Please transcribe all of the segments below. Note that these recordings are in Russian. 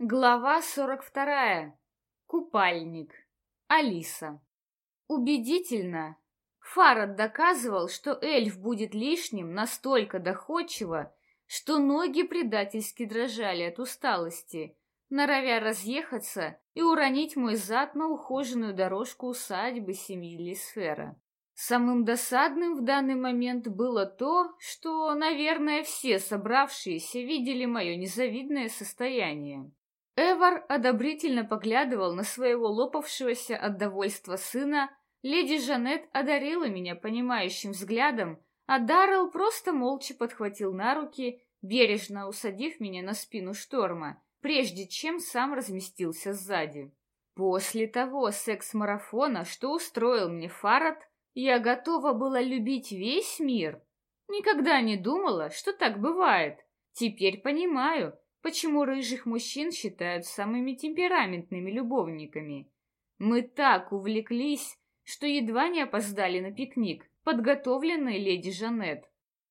Глава 42. Купальник. Алиса. Убедительно. Фарад доказывал, что эльф будет лишним настолько доходчиво, что ноги предательски дрожали от усталости, норовя разъехаться и уронить мой зад на ухоженную дорожку усадьбы семьи Лисфера. Самым досадным в данный момент было то, что, наверное, все собравшиеся видели мое незавидное состояние. Эвар одобрительно поглядывал на своего лопавшегося от довольства сына, леди Жанет одарила меня понимающим взглядом, а Даррелл просто молча подхватил на руки, бережно усадив меня на спину шторма, прежде чем сам разместился сзади. После того секс-марафона, что устроил мне Фарад, я готова была любить весь мир. Никогда не думала, что так бывает. Теперь понимаю, почему рыжих мужчин считают самыми темпераментными любовниками. Мы так увлеклись, что едва не опоздали на пикник, подготовленный леди Жанет.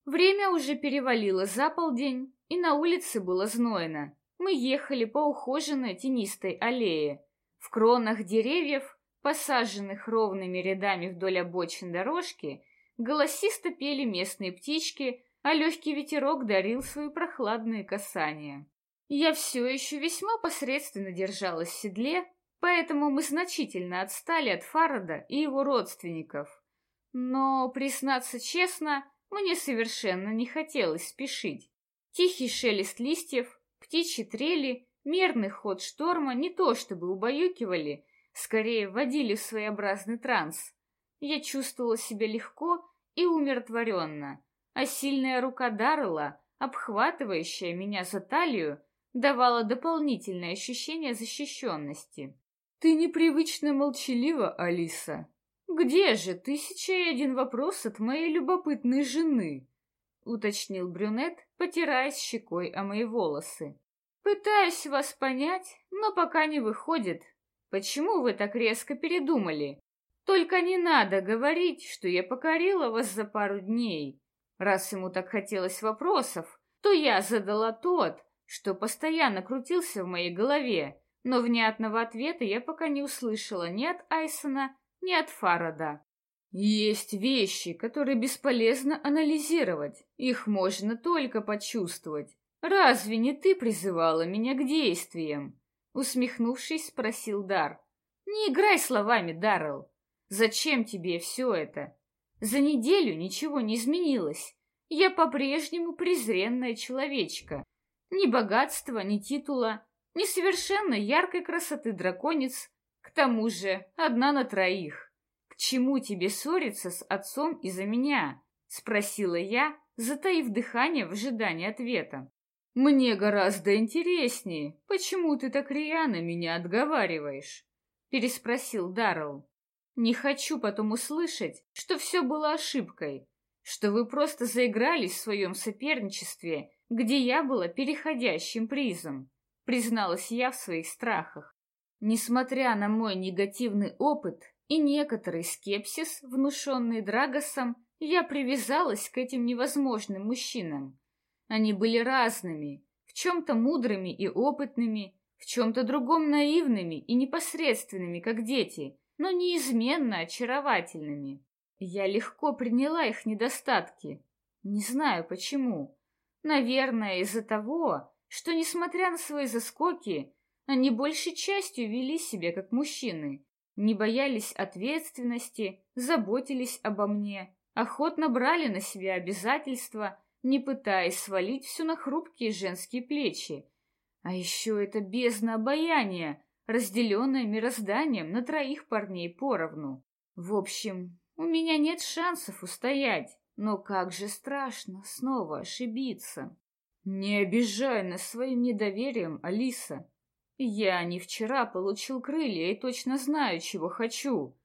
Время уже перевалило за полдень, и на улице было знойно. Мы ехали по ухоженной тенистой аллее. В кронах деревьев, посаженных ровными рядами вдоль обочин дорожки, голосисто пели местные птички, а легкий ветерок дарил свои прохладные касания. Я все еще весьма посредственно держалась в седле, поэтому мы значительно отстали от Фарада и его родственников. Но, признаться честно, мне совершенно не хотелось спешить. Тихий шелест листьев, птичьи трели, мерный ход шторма не то чтобы убаюкивали, скорее вводили в своеобразный транс. Я чувствовала себя легко и умиротворенно, а сильная рука Даррелла, обхватывающая меня за талию, давала дополнительное ощущение защищенности. «Ты непривычно молчалива, Алиса. Где же тысяча и один вопрос от моей любопытной жены?» — уточнил брюнет, потираясь щекой о мои волосы. «Пытаюсь вас понять, но пока не выходит. Почему вы так резко передумали? Только не надо говорить, что я покорила вас за пару дней. Раз ему так хотелось вопросов, то я задала тот, что постоянно крутился в моей голове, но внятного ответа я пока не услышала ни от Айсона, ни от Фарада. Есть вещи, которые бесполезно анализировать, их можно только почувствовать. Разве не ты призывала меня к действиям? Усмехнувшись, спросил Дар. Не играй словами, Даррелл. Зачем тебе все это? За неделю ничего не изменилось. Я по-прежнему презренная человечка, ни богатства, ни титула, ни совершенно яркой красоты драконец, к тому же одна на троих. К чему тебе ссориться с отцом из-за меня? Спросила я, затаив дыхание в ожидании ответа. Мне гораздо интереснее, почему ты так рьяно меня отговариваешь? Переспросил Даррелл. Не хочу потом услышать, что все было ошибкой, что вы просто заигрались в своем соперничестве где я была переходящим призом, призналась я в своих страхах. Несмотря на мой негативный опыт и некоторый скепсис, внушенный Драгосом, я привязалась к этим невозможным мужчинам. Они были разными, в чем-то мудрыми и опытными, в чем-то другом наивными и непосредственными, как дети, но неизменно очаровательными. Я легко приняла их недостатки. Не знаю почему. Наверное, из-за того, что, несмотря на свои заскоки, они большей частью вели себя как мужчины, не боялись ответственности, заботились обо мне, охотно брали на себя обязательства, не пытаясь свалить все на хрупкие женские плечи. А еще это бездна обаяния, разделенная мирозданием на троих парней поровну. В общем, у меня нет шансов устоять. Но как же страшно снова ошибиться. Не обижай нас своим недоверием, Алиса. Я не вчера получил крылья и точно знаю, чего хочу.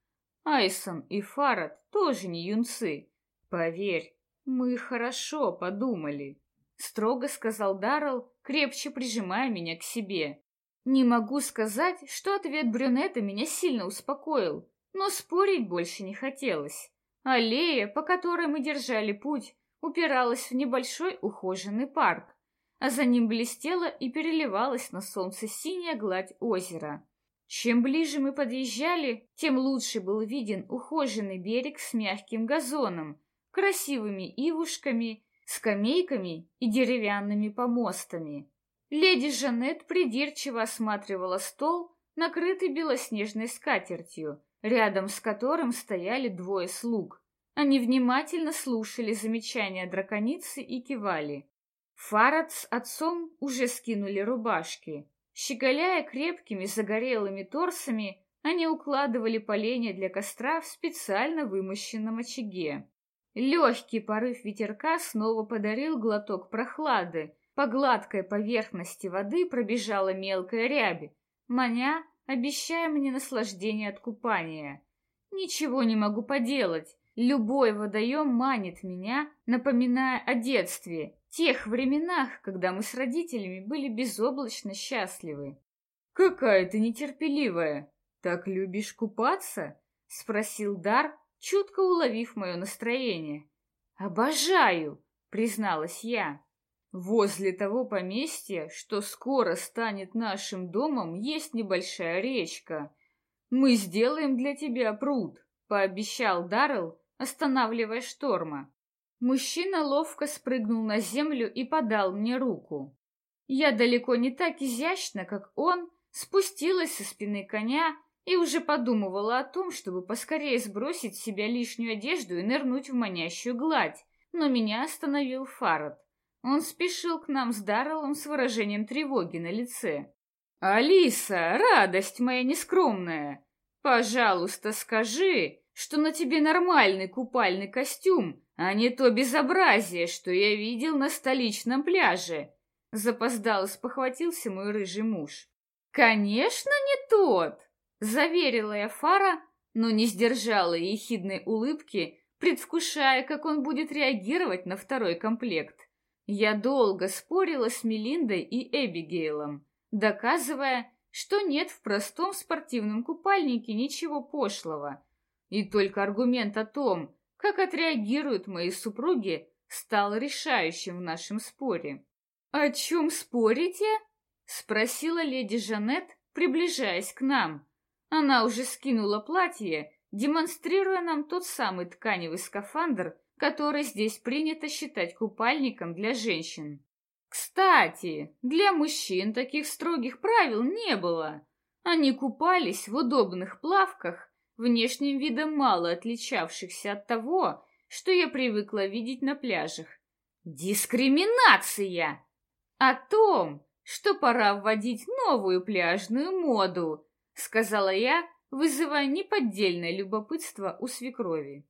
Айсон и Фарад тоже не юнцы. Поверь, мы хорошо подумали. Строго сказал Даррелл, крепче прижимая меня к себе. Не могу сказать, что ответ брюнета меня сильно успокоил, но спорить больше не хотелось. Аллея, по которой мы держали путь, упиралась в небольшой ухоженный парк. а за ним блестела и переливалась на солнце синяя гладь озера. Чем ближе мы подъезжали, тем лучше был виден ухоженный берег с мягким газоном, красивыми ивушками, скамейками и деревянными помостами. Леди Жанет придирчиво осматривала стол, накрытый белоснежной скатертью, рядом с которым стояли двое слуг. Они внимательно слушали замечания драконицы и кивали. Фарад с отцом уже скинули рубашки. Щеголяя крепкими загорелыми торсами, они укладывали поленья для костра в специально вымощенном очаге. Легкий порыв ветерка снова подарил глоток прохлады. По гладкой поверхности воды пробежала мелкая рябь, маня, обещая мне наслаждение от купания. Ничего не могу поделать. Любой водоем манит меня, напоминая о детстве, тех временах, когда мы с родителями были безоблачно счастливы. «Какая ты нетерпеливая! Так любишь купаться?» — спросил Дар, чутко уловив мое настроение. «Обожаю!» — призналась я. «Возле того поместья, что скоро станет нашим домом, есть небольшая речка. Мы сделаем для тебя пруд», — пообещал Даррелл, останавливая шторма. Мужчина ловко спрыгнул на землю и подал мне руку. Я далеко не так изящно, как он, спустилась со спины коня и уже подумывала о том, чтобы поскорее сбросить с себя лишнюю одежду и нырнуть в манящую гладь, но меня остановил Фарад. Он спешил к нам с Дарреллом с выражением тревоги на лице. «Алиса, радость моя нескромная, пожалуйста, скажи, что на тебе нормальный купальный костюм, а не то безобразие, что я видел на столичном пляже. Запоздал спохватился мой рыжий муж. Конечно, не тот, заверила я Фара, но не сдержала ехидной улыбки, предвкушая, как он будет реагировать на второй комплект. Я долго спорила с Мелиндой и Эбигейлом, доказывая, что нет в простом спортивном купальнике ничего пошлого, и только аргумент о том, как отреагируют мои супруги, стал решающим в нашем споре. «О чем спорите?» — спросила леди Жанет, приближаясь к нам. Она уже скинула платье, демонстрируя нам тот самый тканевый скафандр, который здесь принято считать купальником для женщин. Кстати, для мужчин таких строгих правил не было. Они купались в удобных плавках внешним видом мало отличавшихся от того, что я привыкла видеть на пляжах. Дискриминация! О том, что пора вводить новую пляжную моду, сказала я, вызывая неподдельное любопытство у свекрови.